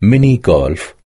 mini golf